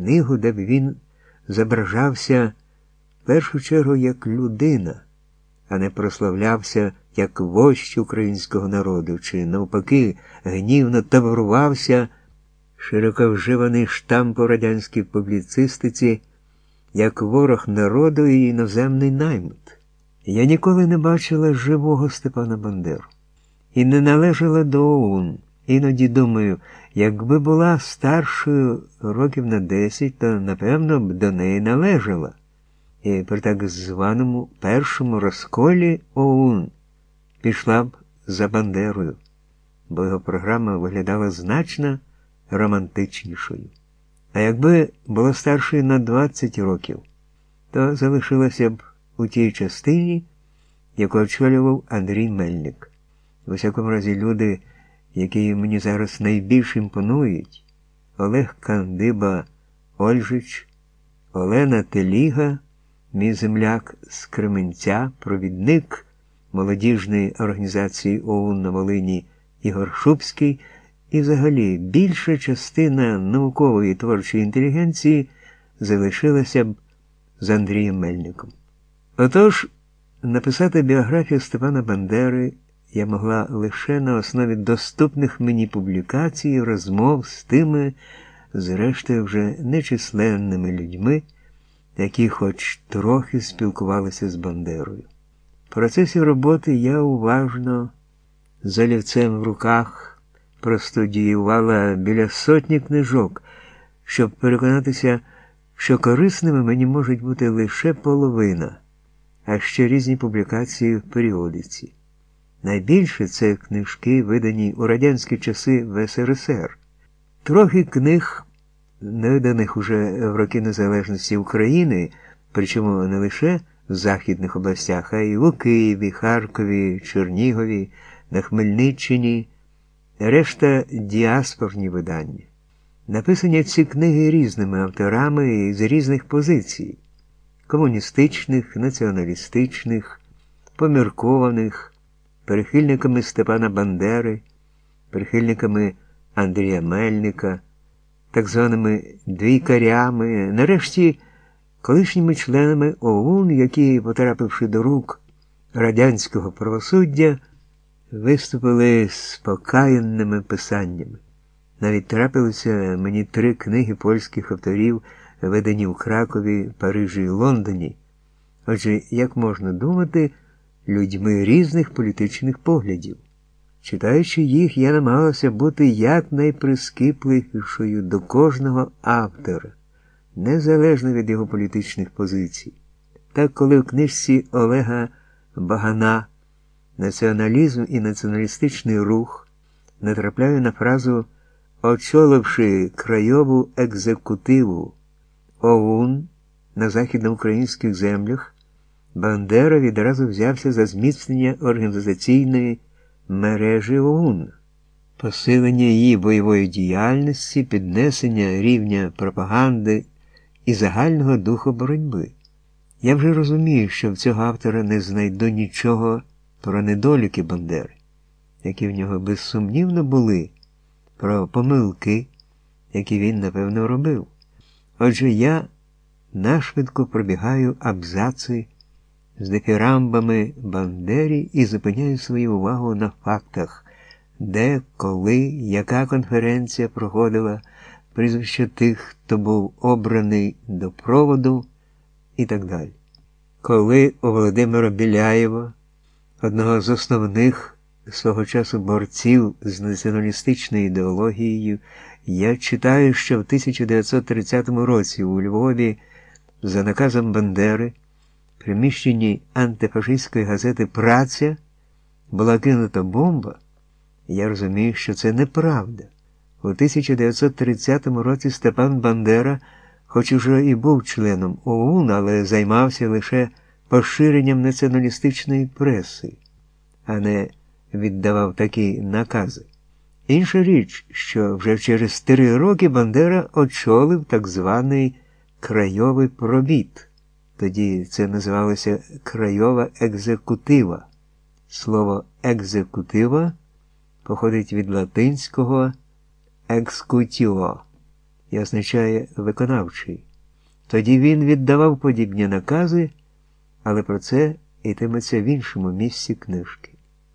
книгу, де б він зображався в першу чергу як людина, а не прославлявся як вождь українського народу, чи, навпаки, гнівно таврувався широко вживаний штамп у радянській публіцистиці як ворог народу і іноземний наймит. Я ніколи не бачила живого Степана Бандеру і не належала до ОУН. Іноді думаю, якби була старшою років на 10, то напевно б до неї належала. І при так званому першому розколі ОУН пішла б за Бандерою, бо його програма виглядала значно романтичнішою. А якби була старшою на 20 років, то залишилася б у тій частині, яку очолював Андрій Мельник. В усякому разі, люди, які мені зараз найбільш імпонують, Олег Кандиба Ольжич, Олена Теліга, мій земляк з Кременця, провідник молодіжної організації ОУН на Волині Ігор Шубський, і взагалі більша частина наукової творчої інтелігенції залишилася б з Андрієм Мельником. Отож, написати біографію Степана Бандери я могла лише на основі доступних мені публікацій, розмов з тими, зрештою, вже нечисленними людьми, які хоч трохи спілкувалися з Бандерою. В процесі роботи я уважно, з олівцем в руках, простудіювала біля сотні книжок, щоб переконатися, що корисними мені можуть бути лише половина, а ще різні публікації в періодиці. Найбільше це книжки, видані у радянські часи в СРСР. Трохи книг, виданих уже в роки Незалежності України, причому не лише в західних областях, а й у Києві, Харкові, Чернігові, на Хмельниччині, решта діаспорні видання. Написані ці книги різними авторами і з різних позицій комуністичних, націоналістичних, поміркованих, прихильниками Степана Бандери, прихильниками Андрія Мельника, так званими двійкарями, нарешті колишніми членами ОУН, які, потрапивши до рук радянського правосуддя, виступили з покаянними писаннями. Навіть трапилися мені три книги польських авторів, видані у Кракові, Парижі і Лондоні. Отже, як можна думати, людьми різних політичних поглядів. Читаючи їх, я намагалася бути якнайприскіпливішою до кожного автора, незалежно від його політичних позицій. Так, коли в книжці Олега Багана Націоналізм і націоналістичний рух натрапляю на фразу очоливши крайову екзекутиву ОУН на західноукраїнських землях, Бандера відразу взявся за зміцнення організаційної мережі ОУН, посилення її бойової діяльності, піднесення рівня пропаганди і загального духу боротьби. Я вже розумію, що в цього автора не знайду нічого про недоліки Бандери, які в нього безсумнівно були, про помилки, які він, напевно, робив. Отже, я нашвидко пробігаю абзаци з дифірамбами Бандері і зупиняю свою увагу на фактах, де, коли, яка конференція проходила, прізвище тих, хто був обраний до проводу і так далі. Коли у Володимира Біляєва, одного з основних свого часу борців з націоналістичною ідеологією, я читаю, що в 1930 році у Львові за наказом Бандери приміщенні антифашистської газети Праця була кинута бомба, я розумію, що це неправда. У 1930 році Степан Бандера, хоч уже і був членом ОУН, але займався лише поширенням націоналістичної преси, а не віддавав такі накази. Інша річ, що вже через три роки Бандера очолив так званий крайовий пробіт. Тоді це називалося крайова екзекутива. Слово екзекутива походить від латинського екскутіо і означає виконавчий. Тоді він віддавав подібні накази, але про це йтиметься в іншому місці книжки.